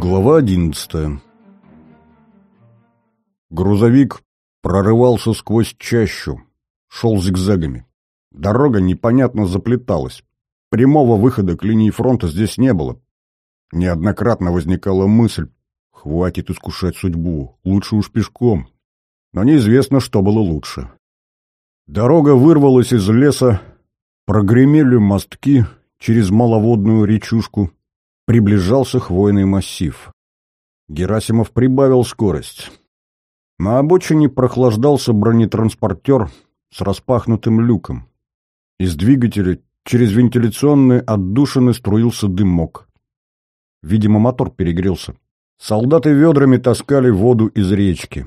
Глава одиннадцатая Грузовик прорывался сквозь чащу, шел зигзагами. Дорога непонятно заплеталась. Прямого выхода к линии фронта здесь не было. Неоднократно возникала мысль, хватит искушать судьбу, лучше уж пешком. Но неизвестно, что было лучше. Дорога вырвалась из леса, прогремели мостки через маловодную речушку, приближался хвойный массив. Герасимов прибавил скорость. На обочине прохлаждался бронетранспортер с распахнутым люком. Из двигателя через вентиляционные отдушины струился дымок. Видимо, мотор перегрелся. Солдаты ведрами таскали воду из речки.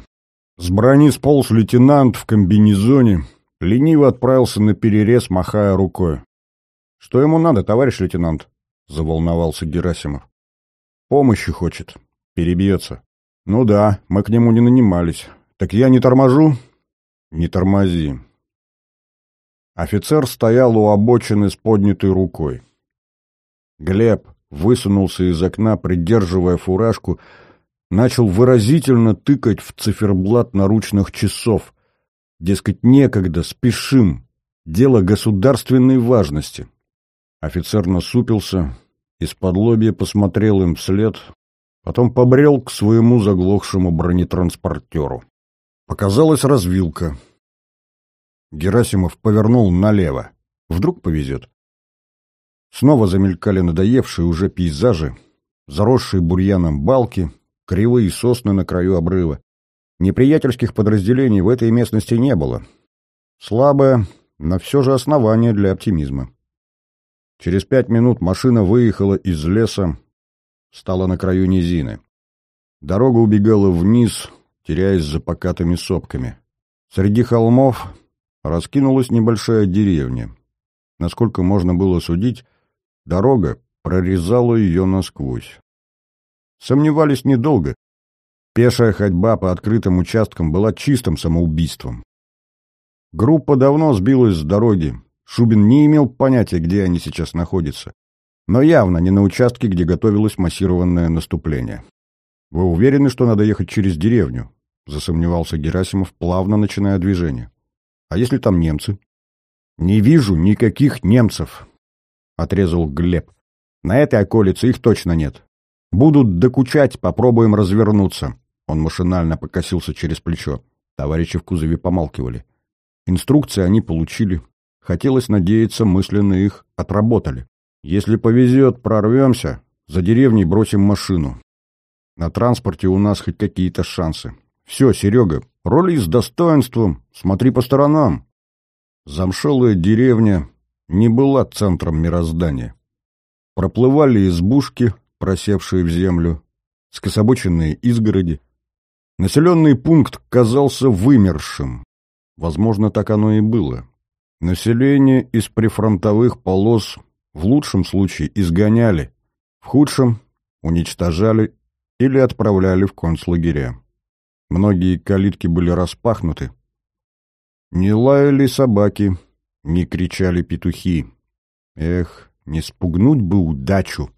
С брони сполз лейтенант в комбинезоне, лениво отправился на перерез, махая рукой. «Что ему надо, товарищ лейтенант?» — заволновался Герасимов. «Помощи хочет. Перебьется». «Ну да, мы к нему не нанимались. Так я не торможу?» «Не тормози». Офицер стоял у обочины с поднятой рукой. Глеб высунулся из окна, придерживая фуражку, начал выразительно тыкать в циферблат наручных часов. Дескать, некогда, спешим. Дело государственной важности. Офицер насупился, из-под лобья посмотрел им вслед, потом побрел к своему заглохшему бронетранспортеру. Показалась развилка. Герасимов повернул налево. Вдруг повезет. Снова замелькали надоевшие уже пейзажи, заросшие бурьяном балки, кривые сосны на краю обрыва. Неприятельских подразделений в этой местности не было. Слабое, но все же основание для оптимизма. Через пять минут машина выехала из леса, стала на краю низины. Дорога убегала вниз, теряясь за покатыми сопками. Среди холмов раскинулась небольшая деревня. Насколько можно было судить, дорога прорезала ее насквозь. Сомневались недолго. Пешая ходьба по открытым участкам была чистым самоубийством. Группа давно сбилась с дороги, Шубин не имел понятия, где они сейчас находятся. Но явно не на участке, где готовилось массированное наступление. «Вы уверены, что надо ехать через деревню?» — засомневался Герасимов, плавно начиная движение. «А если там немцы?» «Не вижу никаких немцев», — отрезал Глеб. «На этой околице их точно нет. Будут докучать, попробуем развернуться». Он машинально покосился через плечо. Товарищи в кузове помалкивали. Инструкции они получили, Хотелось надеяться, мысленно их отработали. Если повезет, прорвемся, за деревней бросим машину. На транспорте у нас хоть какие-то шансы. Все, Серега, роли с достоинством, смотри по сторонам. Замшелая деревня не была центром мироздания. Проплывали избушки, просевшие в землю, скособоченные изгороди. Населенный пункт казался вымершим. Возможно, так оно и было. Население из прифронтовых полос в лучшем случае изгоняли, в худшем уничтожали или отправляли в концлагеря. Многие калитки были распахнуты. Не лаяли собаки, не кричали петухи. Эх, не спугнуть бы удачу.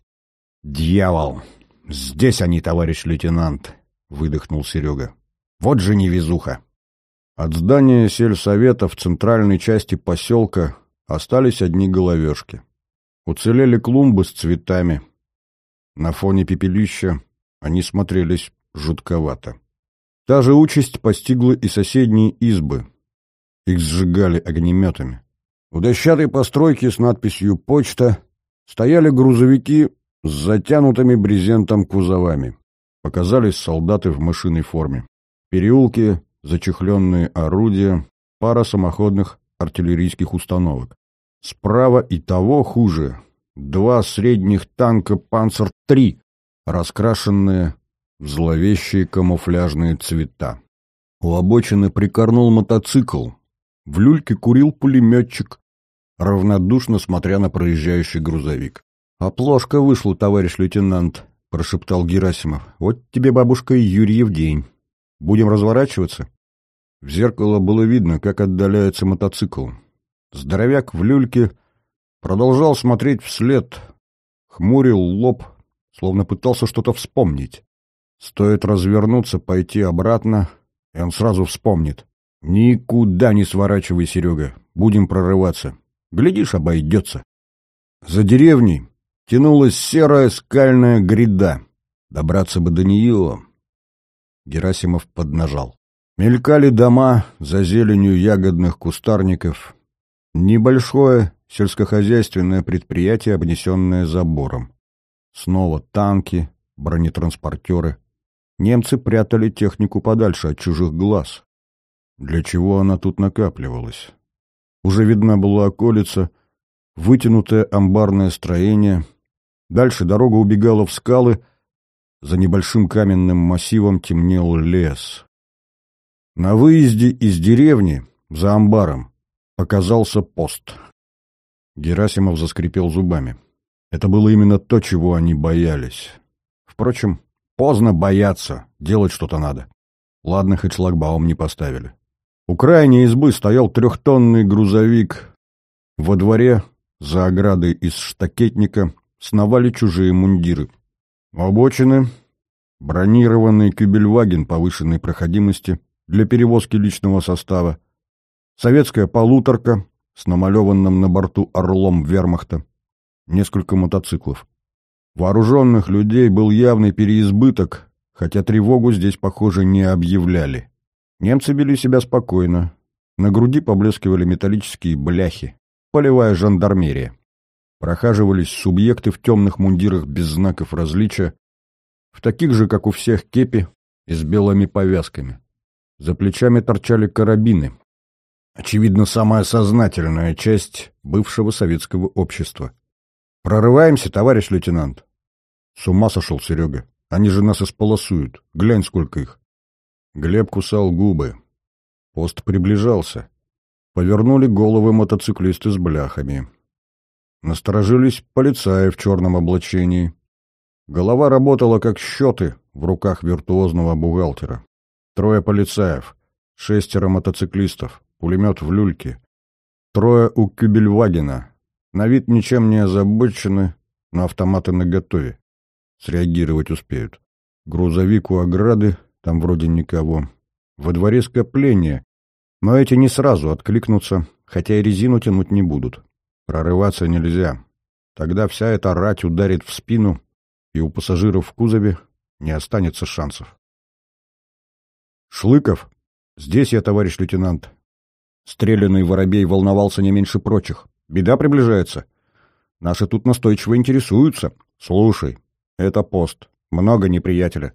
Дьявол! Здесь они, товарищ лейтенант, выдохнул Серега. Вот же невезуха! От здания сельсовета в центральной части поселка остались одни головешки. Уцелели клумбы с цветами. На фоне пепелища они смотрелись жутковато. Та же участь постигла и соседние избы. Их сжигали огнеметами. У дощатой постройки с надписью «Почта» стояли грузовики с затянутыми брезентом кузовами. Показались солдаты в мышиной форме. В переулке зачехленные орудия, пара самоходных артиллерийских установок. Справа и того хуже. Два средних танка «Панцер-3», раскрашенные в зловещие камуфляжные цвета. У обочины прикорнул мотоцикл. В люльке курил пулеметчик, равнодушно смотря на проезжающий грузовик. «Оплошка вышла, товарищ лейтенант», — прошептал Герасимов. «Вот тебе, бабушка, Юрьев день. Будем разворачиваться?» В зеркало было видно, как отдаляется мотоцикл. Здоровяк в люльке продолжал смотреть вслед, хмурил лоб, словно пытался что-то вспомнить. Стоит развернуться, пойти обратно, и он сразу вспомнит. «Никуда не сворачивай, Серега, будем прорываться. Глядишь, обойдется». За деревней тянулась серая скальная гряда. Добраться бы до нее. Герасимов поднажал. Мелькали дома за зеленью ягодных кустарников. Небольшое сельскохозяйственное предприятие, обнесенное забором. Снова танки, бронетранспортеры. Немцы прятали технику подальше от чужих глаз. Для чего она тут накапливалась? Уже видна была околица, вытянутое амбарное строение. Дальше дорога убегала в скалы, за небольшим каменным массивом темнел лес. На выезде из деревни, за амбаром, показался пост. Герасимов заскрипел зубами. Это было именно то, чего они боялись. Впрочем, поздно бояться, делать что-то надо. Ладно, хоть шлагбаум не поставили. У крайней избы стоял трехтонный грузовик. Во дворе, за оградой из штакетника, сновали чужие мундиры. Обочины, бронированный кюбельваген повышенной проходимости для перевозки личного состава, советская полуторка с намалеванным на борту орлом вермахта, несколько мотоциклов. Вооруженных людей был явный переизбыток, хотя тревогу здесь, похоже, не объявляли. Немцы вели себя спокойно. На груди поблескивали металлические бляхи. Полевая жандармерия. Прохаживались субъекты в темных мундирах без знаков различия, в таких же, как у всех, кепи и с белыми повязками. За плечами торчали карабины. Очевидно, самая сознательная часть бывшего советского общества. «Прорываемся, товарищ лейтенант!» С ума сошел Серега. Они же нас исполосуют. Глянь, сколько их. Глеб кусал губы. Пост приближался. Повернули головы мотоциклисты с бляхами. Насторожились полицаи в черном облачении. Голова работала как счеты в руках виртуозного бухгалтера. Трое полицаев, шестеро мотоциклистов, пулемет в люльке. Трое у Кюбельвагена. На вид ничем не озабочены, но автоматы наготове. Среагировать успеют. Грузовик у ограды, там вроде никого. Во дворе скопление, но эти не сразу откликнутся, хотя и резину тянуть не будут. Прорываться нельзя. Тогда вся эта рать ударит в спину, и у пассажиров в кузове не останется шансов. «Шлыков! Здесь я, товарищ лейтенант!» Стрелянный воробей волновался не меньше прочих. «Беда приближается. Наши тут настойчиво интересуются. Слушай, это пост. Много неприятеля.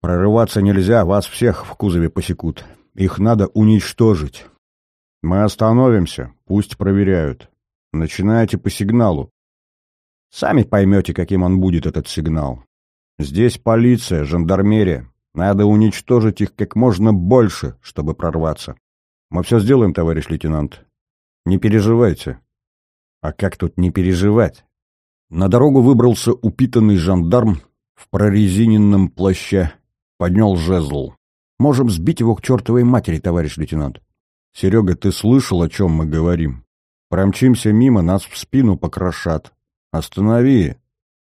Прорываться нельзя, вас всех в кузове посекут. Их надо уничтожить. Мы остановимся, пусть проверяют. Начинайте по сигналу. Сами поймете, каким он будет, этот сигнал. Здесь полиция, жандармерия. Надо уничтожить их как можно больше, чтобы прорваться. Мы все сделаем, товарищ лейтенант. Не переживайте. А как тут не переживать? На дорогу выбрался упитанный жандарм в прорезиненном плаще. Поднял жезл. Можем сбить его к чертовой матери, товарищ лейтенант. Серега, ты слышал, о чем мы говорим? Промчимся мимо, нас в спину покрошат. Останови.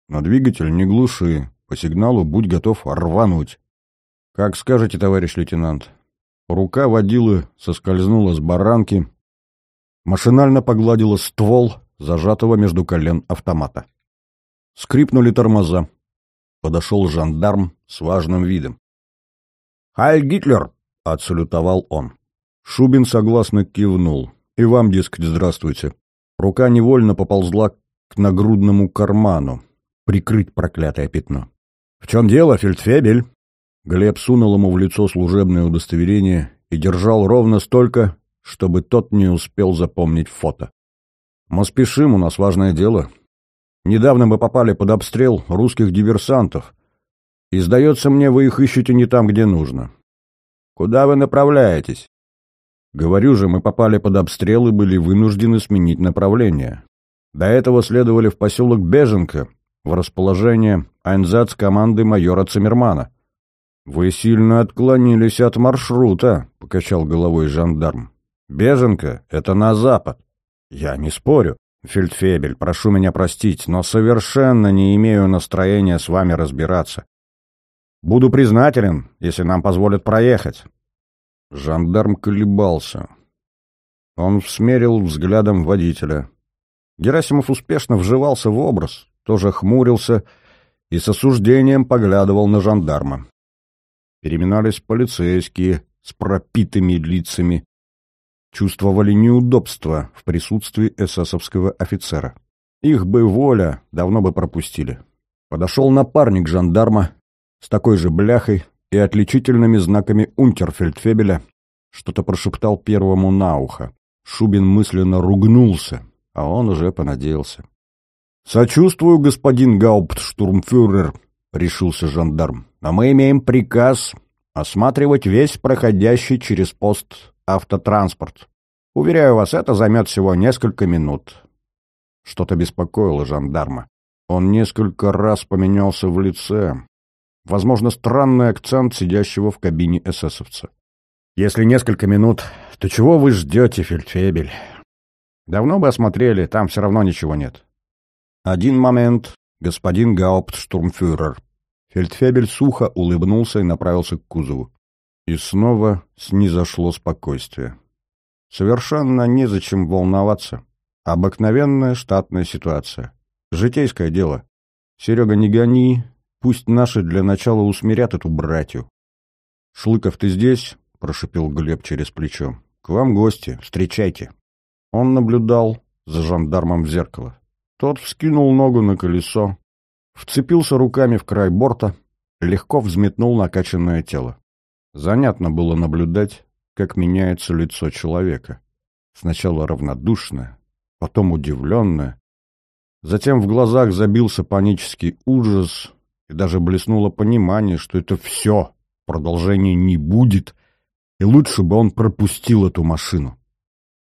Но двигатель не глуши. По сигналу будь готов рвануть. Как скажете, товарищ лейтенант. Рука водилы соскользнула с баранки, машинально погладила ствол, зажатого между колен автомата. Скрипнули тормоза. Подошел жандарм с важным видом. «Хайль Гитлер!» — отсалютовал он. Шубин согласно кивнул. «И вам, дескать, здравствуйте». Рука невольно поползла к нагрудному карману. Прикрыть проклятое пятно. «В чем дело, фельдфебель?» Глеб сунул ему в лицо служебное удостоверение и держал ровно столько, чтобы тот не успел запомнить фото. «Мы спешим, у нас важное дело. Недавно мы попали под обстрел русских диверсантов, и, сдается мне, вы их ищете не там, где нужно. Куда вы направляетесь?» «Говорю же, мы попали под обстрел и были вынуждены сменить направление. До этого следовали в поселок Беженко, в расположение Айнзац команды майора Циммермана. «Вы сильно отклонились от маршрута», — покачал головой жандарм. «Беженка — это на запад». «Я не спорю. Фельдфебель, прошу меня простить, но совершенно не имею настроения с вами разбираться. Буду признателен, если нам позволят проехать». Жандарм колебался. Он смерил взглядом водителя. Герасимов успешно вживался в образ, тоже хмурился и с осуждением поглядывал на жандарма. Переминались полицейские с пропитыми лицами, чувствовали неудобство в присутствии эсэсовского офицера. Их бы воля давно бы пропустили. Подошел напарник жандарма с такой же бляхой и отличительными знаками унтерфельдфебеля, что-то прошептал первому на ухо. Шубин мысленно ругнулся, а он уже понадеялся. «Сочувствую, господин гауптштурмфюрер», — решился жандарм. «Но мы имеем приказ осматривать весь проходящий через пост автотранспорт. Уверяю вас, это займет всего несколько минут». Что-то беспокоило жандарма. Он несколько раз поменялся в лице. Возможно, странный акцент сидящего в кабине эсэсовца. «Если несколько минут, то чего вы ждете, фельдфебель? Давно бы осмотрели, там все равно ничего нет». «Один момент, господин гауптштурмфюрер». Фельдфебель сухо улыбнулся и направился к кузову. И снова снизошло спокойствие. Совершенно незачем волноваться. Обыкновенная штатная ситуация. Житейское дело. Серега, не гони, пусть наши для начала усмирят эту братью. «Шлыков, ты здесь?» — прошипел Глеб через плечо. «К вам гости, встречайте». Он наблюдал за жандармом в зеркало. Тот вскинул ногу на колесо, вцепился руками в край борта, легко взметнул накачанное тело. Занятно было наблюдать, как меняется лицо человека. Сначала равнодушное, потом удивленное. Затем в глазах забился панический ужас, и даже блеснуло понимание, что это все, продолжения не будет, и лучше бы он пропустил эту машину.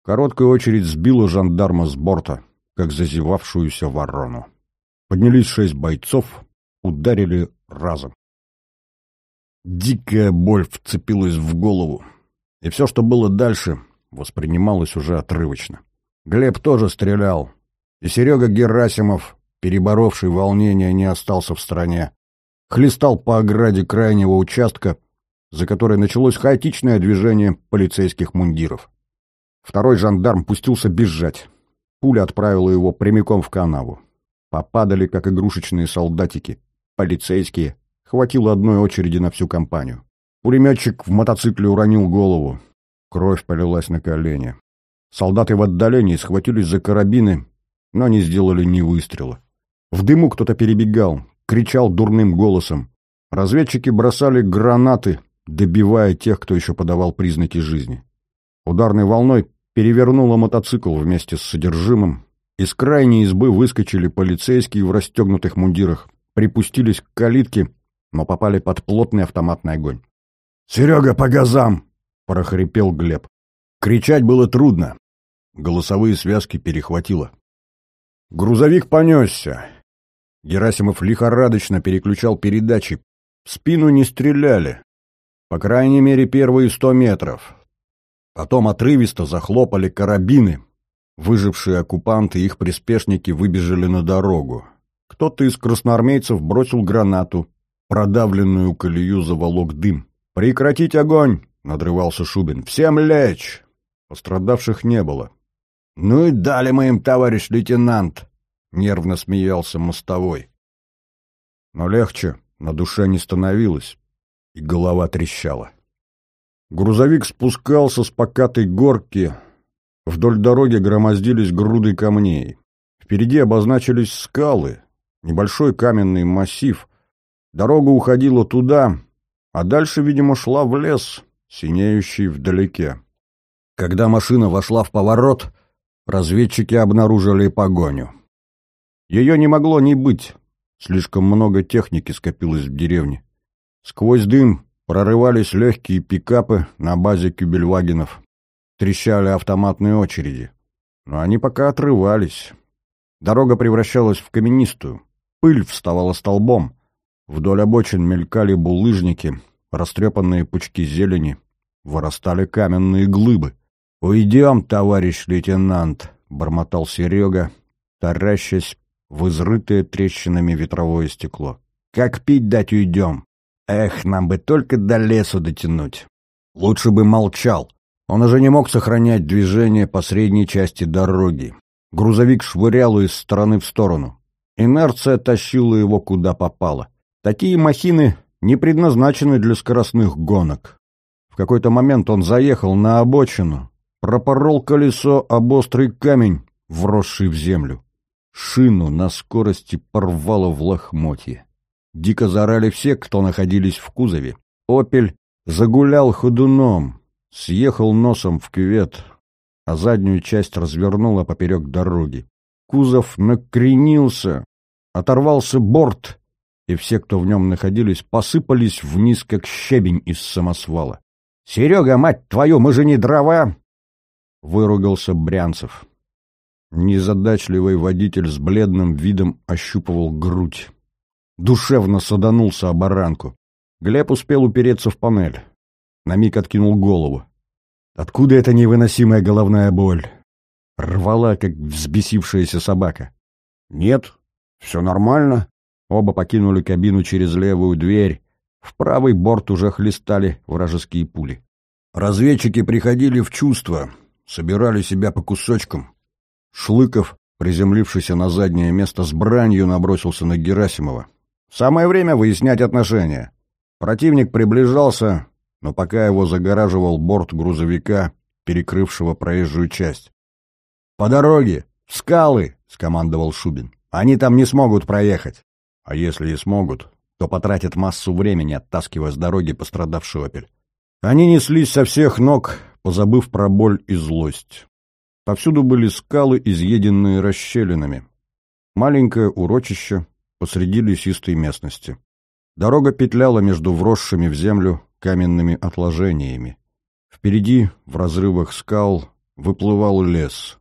Короткая очередь сбила жандарма с борта, как зазевавшуюся ворону. Поднялись шесть бойцов, ударили разом. Дикая боль вцепилась в голову, и все, что было дальше, воспринималось уже отрывочно. Глеб тоже стрелял, и Серега Герасимов, переборовший волнение, не остался в стороне. Хлестал по ограде крайнего участка, за которой началось хаотичное движение полицейских мундиров. Второй жандарм пустился бежать. Пуля отправила его прямиком в канаву. Попадали, как игрушечные солдатики. Полицейские, Хватило одной очереди на всю компанию. Пулеметчик в мотоцикле уронил голову. Кровь полилась на колени. Солдаты в отдалении схватились за карабины, но не сделали ни выстрела. В дыму кто-то перебегал, кричал дурным голосом. Разведчики бросали гранаты, добивая тех, кто еще подавал признаки жизни. Ударной волной перевернуло мотоцикл вместе с содержимым. Из крайней избы выскочили полицейские в расстегнутых мундирах, припустились к калитке но попали под плотный автоматный огонь. «Серега, по газам!» — прохрипел Глеб. Кричать было трудно. Голосовые связки перехватило. Грузовик понесся. Герасимов лихорадочно переключал передачи. В спину не стреляли. По крайней мере, первые сто метров. Потом отрывисто захлопали карабины. Выжившие оккупанты и их приспешники выбежали на дорогу. Кто-то из красноармейцев бросил гранату. Продавленную колею заволок дым. «Прекратить огонь!» — надрывался Шубин. «Всем лечь!» Пострадавших не было. «Ну и дали мы им, товарищ лейтенант!» — нервно смеялся мостовой. Но легче на душе не становилось, и голова трещала. Грузовик спускался с покатой горки, вдоль дороги громоздились груды камней. Впереди обозначились скалы, небольшой каменный массив, Дорога уходила туда, а дальше, видимо, шла в лес, синеющий вдалеке. Когда машина вошла в поворот, разведчики обнаружили погоню. Ее не могло не быть, слишком много техники скопилось в деревне. Сквозь дым прорывались легкие пикапы на базе кюбельвагенов, трещали автоматные очереди. Но они пока отрывались. Дорога превращалась в каменистую, пыль вставала столбом — Вдоль обочин мелькали булыжники, растрепанные пучки зелени, вырастали каменные глыбы. «Уйдем, товарищ лейтенант», — бормотал Серега, таращась в изрытое трещинами ветровое стекло. «Как пить дать уйдем? Эх, нам бы только до лесу дотянуть. Лучше бы молчал. Он уже не мог сохранять движение по средней части дороги. Грузовик швырял из стороны в сторону. Инерция тащила его куда попало. Такие махины не предназначены для скоростных гонок. В какой-то момент он заехал на обочину, пропорол колесо об острый камень, вросший в землю. Шину на скорости порвало в лохмотье. Дико заорали все, кто находились в кузове. «Опель» загулял ходуном, съехал носом в кювет, а заднюю часть развернула поперек дороги. Кузов накренился, оторвался борт, и все, кто в нем находились, посыпались вниз, как щебень из самосвала. «Серега, мать твою, мы же не дрова!» — выругался Брянцев. Незадачливый водитель с бледным видом ощупывал грудь. Душевно саданулся о баранку. Глеб успел упереться в панель. На миг откинул голову. Откуда эта невыносимая головная боль? Рвала, как взбесившаяся собака. Нет, все нормально. Оба покинули кабину через левую дверь. В правый борт уже хлестали вражеские пули. Разведчики приходили в чувство, собирали себя по кусочкам. Шлыков, приземлившийся на заднее место с бранью, набросился на Герасимова. Самое время выяснять отношения. Противник приближался, но пока его загораживал борт грузовика, перекрывшего проезжую часть. «По дороге! Скалы!» — скомандовал Шубин. «Они там не смогут проехать. А если и смогут, то потратят массу времени, оттаскивая с дороги пострадавший «Опель». Они неслись со всех ног, позабыв про боль и злость. Повсюду были скалы, изъеденные расщелинами. Маленькое урочище, посреди лесистой местности. Дорога петляла между вросшими в землю каменными отложениями. Впереди, в разрывах скал, выплывал лес.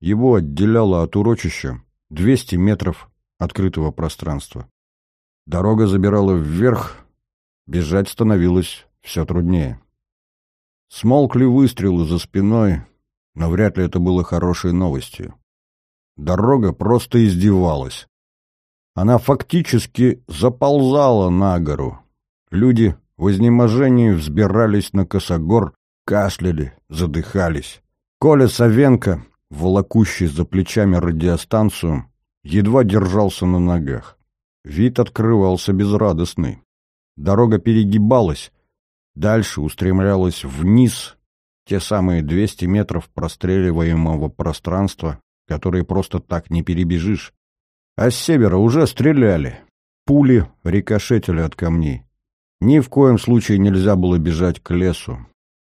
Его отделяло от урочища 200 метров открытого пространства. Дорога забирала вверх, бежать становилось все труднее. Смолкли выстрелы за спиной, но вряд ли это было хорошей новостью. Дорога просто издевалась. Она фактически заползала на гору. Люди в изнеможении взбирались на косогор, кашляли, задыхались. Коля Савенко, волокущий за плечами радиостанцию, едва держался на ногах. Вид открывался безрадостный. Дорога перегибалась, дальше устремлялась вниз, те самые 200 метров простреливаемого пространства, которые просто так не перебежишь. А с севера уже стреляли. Пули рикошетили от камней. Ни в коем случае нельзя было бежать к лесу.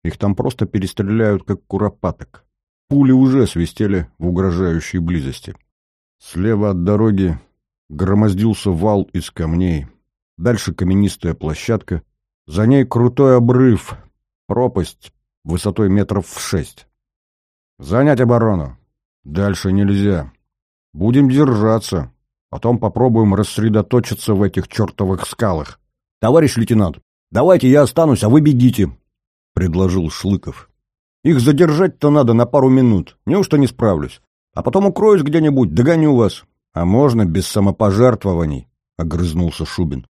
Их там просто перестреляют, как куропаток. Пули уже свистели в угрожающей близости. Слева от дороги громоздился вал из камней. Дальше каменистая площадка. За ней крутой обрыв, пропасть высотой метров в шесть. Занять оборону. Дальше нельзя. Будем держаться. Потом попробуем рассредоточиться в этих чертовых скалах. Товарищ лейтенант, давайте я останусь, а вы бегите, — предложил Шлыков. Их задержать-то надо на пару минут. Неужто не справлюсь? А потом укроюсь где-нибудь, догоню вас. А можно без самопожертвований, — огрызнулся Шубин.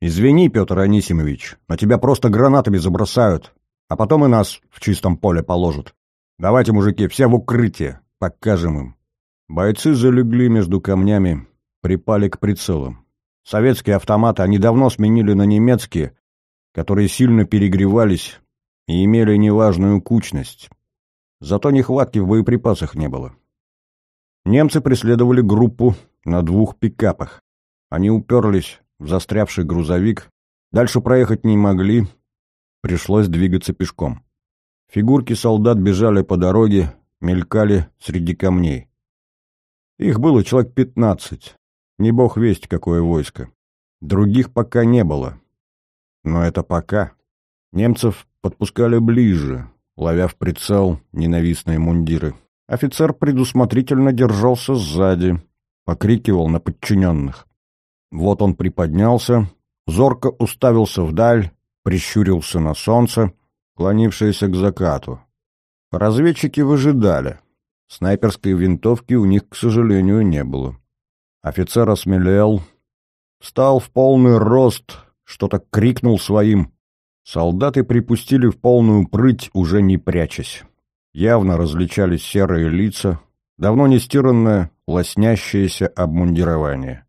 Извини, Петр Анисимович, но тебя просто гранатами забросают, а потом и нас в чистом поле положат. Давайте, мужики, все в укрытие, покажем им. Бойцы залегли между камнями, припали к прицелам. Советские автоматы они давно сменили на немецкие, которые сильно перегревались и имели неважную кучность. Зато нехватки в боеприпасах не было. Немцы преследовали группу на двух пикапах. Они уперлись в застрявший грузовик, дальше проехать не могли, пришлось двигаться пешком. Фигурки солдат бежали по дороге, мелькали среди камней. Их было человек пятнадцать. Не бог весть, какое войско. Других пока не было. Но это пока. Немцев подпускали ближе, ловя в прицел ненавистные мундиры. Офицер предусмотрительно держался сзади, покрикивал на подчиненных. Вот он приподнялся, зорко уставился вдаль, прищурился на солнце, клонившееся к закату. Разведчики выжидали. Снайперской винтовки у них, к сожалению, не было. Офицер осмелел, встал в полный рост, что-то крикнул своим. Солдаты припустили в полную прыть, уже не прячась. Явно различались серые лица, давно не стиранное, лоснящееся обмундирование.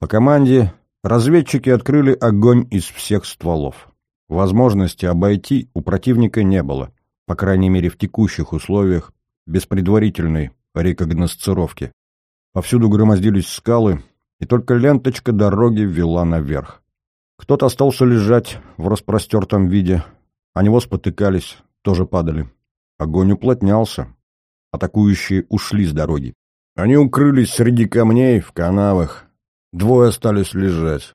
По команде разведчики открыли огонь из всех стволов. Возможности обойти у противника не было, по крайней мере в текущих условиях, без предварительной рекогносцировки. Повсюду громоздились скалы, и только ленточка дороги вела наверх. Кто-то остался лежать в распростертом виде, а него спотыкались, тоже падали. Огонь уплотнялся. Атакующие ушли с дороги. Они укрылись среди камней, в канавах. Двое остались лежать.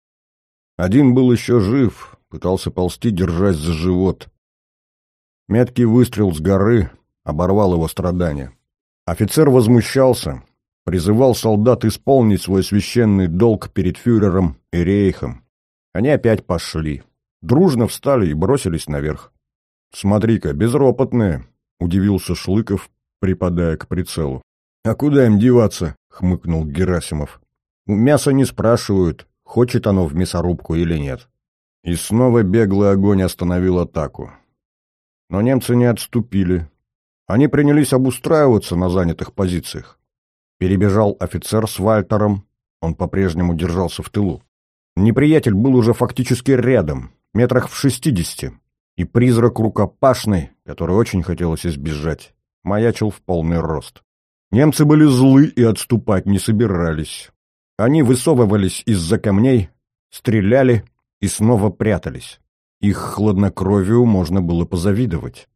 Один был еще жив, пытался ползти, держась за живот. Меткий выстрел с горы оборвал его страдания. Офицер возмущался, призывал солдат исполнить свой священный долг перед фюрером и рейхом. Они опять пошли. Дружно встали и бросились наверх. «Смотри-ка, безропотные!» — удивился Шлыков, припадая к прицелу. «А куда им деваться?» — хмыкнул Герасимов. «У мяса не спрашивают, хочет оно в мясорубку или нет». И снова беглый огонь остановил атаку. Но немцы не отступили. Они принялись обустраиваться на занятых позициях. Перебежал офицер с Вальтером, он по-прежнему держался в тылу. Неприятель был уже фактически рядом, метрах в шестидесяти, и призрак рукопашный, который очень хотелось избежать, маячил в полный рост. Немцы были злы и отступать не собирались. Они высовывались из-за камней, стреляли и снова прятались. Их хладнокровию можно было позавидовать.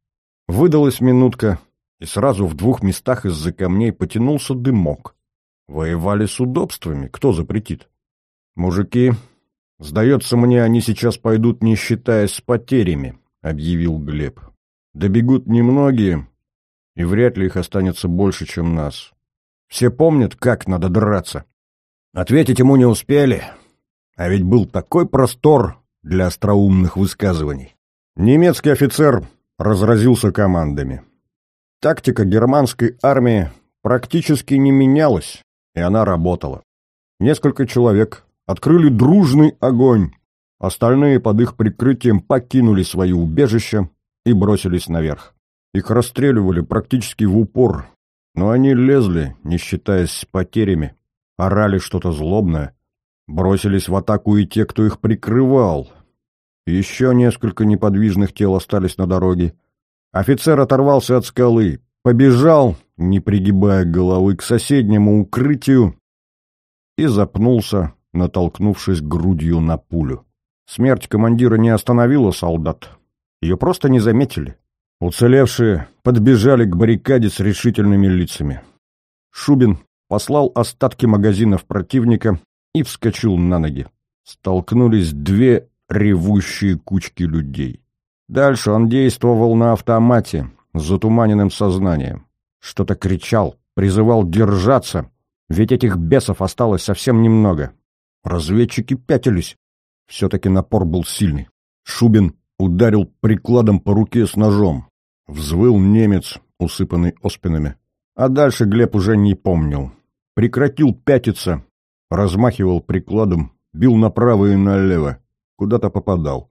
Выдалась минутка, и сразу в двух местах из-за камней потянулся дымок. Воевали с удобствами, кто запретит? «Мужики, сдается мне, они сейчас пойдут, не считаясь с потерями», — объявил Глеб. «Добегут немногие, и вряд ли их останется больше, чем нас. Все помнят, как надо драться. Ответить ему не успели, а ведь был такой простор для остроумных высказываний. Немецкий офицер разразился командами. Тактика германской армии практически не менялась, и она работала. Несколько человек открыли дружный огонь, остальные под их прикрытием покинули свои убежища и бросились наверх. Их расстреливали практически в упор, но они лезли, не считаясь с потерями, орали что-то злобное. Бросились в атаку и те, кто их прикрывал. Еще несколько неподвижных тел остались на дороге. Офицер оторвался от скалы, побежал, не пригибая головы, к соседнему укрытию и запнулся, натолкнувшись грудью на пулю. Смерть командира не остановила солдат. Ее просто не заметили. Уцелевшие подбежали к баррикаде с решительными лицами. Шубин послал остатки магазинов противника и вскочил на ноги. Столкнулись две ревущие кучки людей. Дальше он действовал на автомате, с затуманенным сознанием. Что-то кричал, призывал держаться, ведь этих бесов осталось совсем немного. Разведчики пятились. Все-таки напор был сильный. Шубин ударил прикладом по руке с ножом. Взвыл немец, усыпанный оспинами. А дальше Глеб уже не помнил. Прекратил пятиться, размахивал прикладом, бил направо и налево. Куда-то попадал.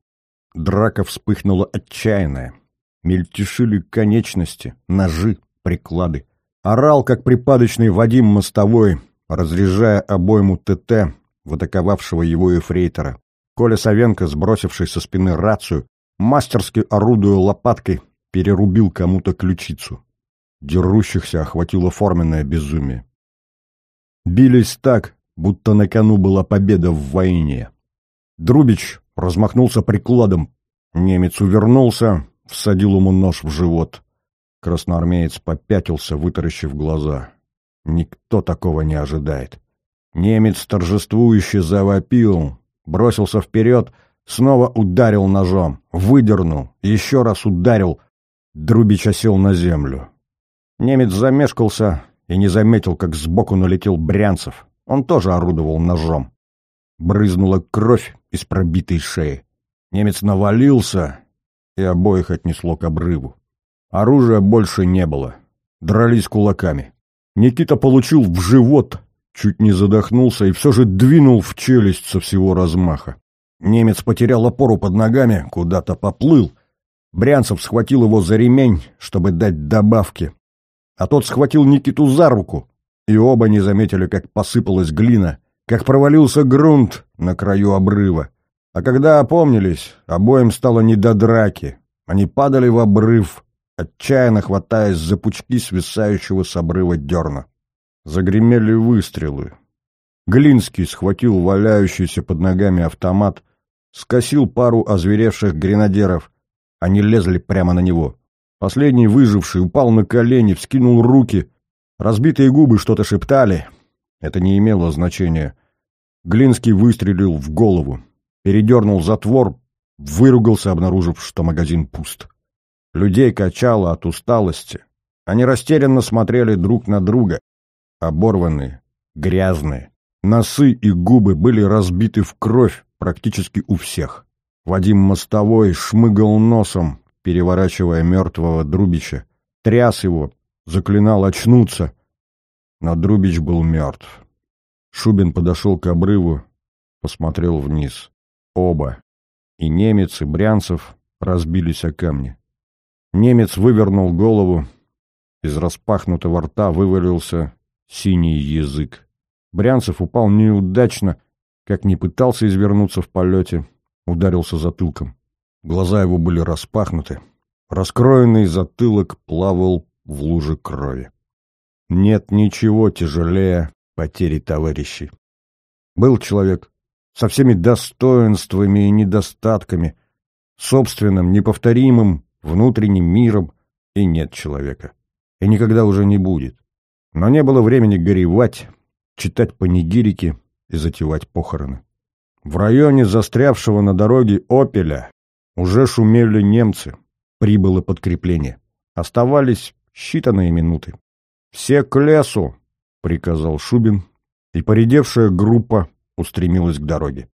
Драка вспыхнула отчаянная. Мельтешили конечности, ножи, приклады. Орал, как припадочный Вадим Мостовой, разряжая обойму ТТ в атаковавшего его эфрейтора. Коля Савенко, сбросивший со спины рацию, мастерски орудуя лопаткой, перерубил кому-то ключицу. Дерущихся охватило форменное безумие. Бились так, будто на кону была победа в войне. Друбич размахнулся прикладом. Немец увернулся, всадил ему нож в живот. Красноармеец попятился, вытаращив глаза. Никто такого не ожидает. Немец торжествующе завопил, бросился вперед, снова ударил ножом, выдернул, еще раз ударил. Друбич осел на землю. Немец замешкался и не заметил, как сбоку налетел Брянцев. Он тоже орудовал ножом. Брызнула кровь из пробитой шеи. Немец навалился, и обоих отнесло к обрыву. Оружия больше не было. дрались кулаками. Никита получил в живот, чуть не задохнулся и все же двинул в челюсть со всего размаха. Немец потерял опору под ногами, куда-то поплыл. Брянцев схватил его за ремень, чтобы дать добавки. А тот схватил Никиту за руку, и оба не заметили, как посыпалась глина, как провалился грунт на краю обрыва. А когда опомнились, обоим стало не до драки. Они падали в обрыв, отчаянно хватаясь за пучки свисающего с обрыва дерна. Загремели выстрелы. Глинский схватил валяющийся под ногами автомат, скосил пару озверевших гренадеров. Они лезли прямо на него. Последний выживший упал на колени, вскинул руки. Разбитые губы что-то шептали. Это не имело значения. Глинский выстрелил в голову, передернул затвор, выругался, обнаружив, что магазин пуст. Людей качало от усталости. Они растерянно смотрели друг на друга. Оборванные, грязные. Носы и губы были разбиты в кровь практически у всех. Вадим Мостовой шмыгал носом, переворачивая мертвого Друбича. Тряс его, заклинал очнуться. Но Друбич был мертв. Шубин подошел к обрыву, посмотрел вниз. Оба, и немец, и Брянцев, разбились о камни. Немец вывернул голову, из распахнутого рта вывалился синий язык. Брянцев упал неудачно, как не пытался извернуться в полете, ударился затылком. Глаза его были распахнуты. Раскроенный затылок плавал в луже крови. Нет ничего тяжелее потери товарищей. Был человек со всеми достоинствами и недостатками, собственным, неповторимым внутренним миром, и нет человека. И никогда уже не будет. Но не было времени горевать, читать панигирики и затевать похороны. В районе застрявшего на дороге «Опеля» уже шумели немцы, прибыло подкрепление. Оставались считанные минуты. «Все к лесу!» — приказал Шубин, и поредевшая группа устремилась к дороге.